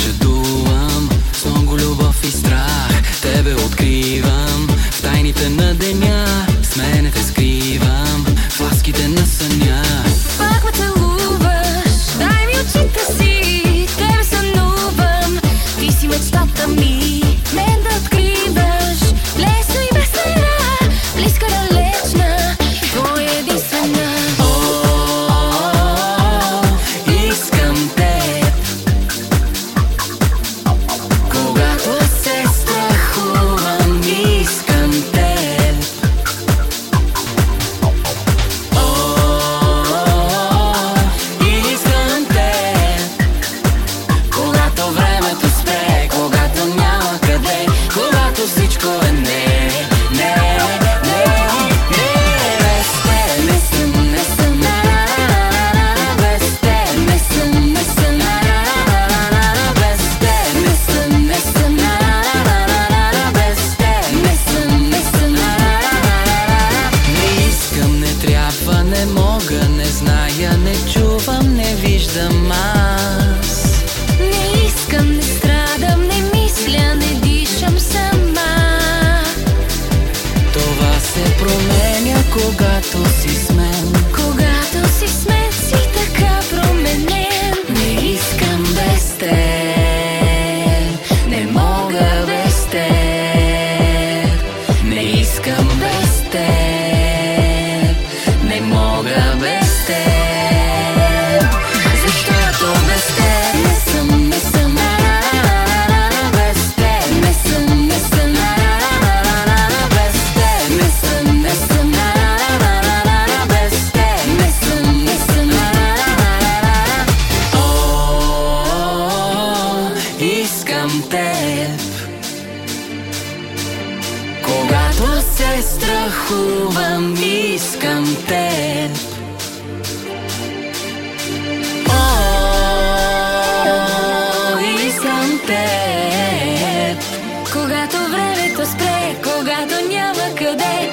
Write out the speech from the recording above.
жадувам С много любов и страх Тебе откривам. В тайните на деня С мене те чуя, не чувам, не виждам аз. Не искам, не страдам, не мисля, не дишам сама. Това се променя, когато си страхувам, искам те. Искам те. Когато времето спре, когато няма къде.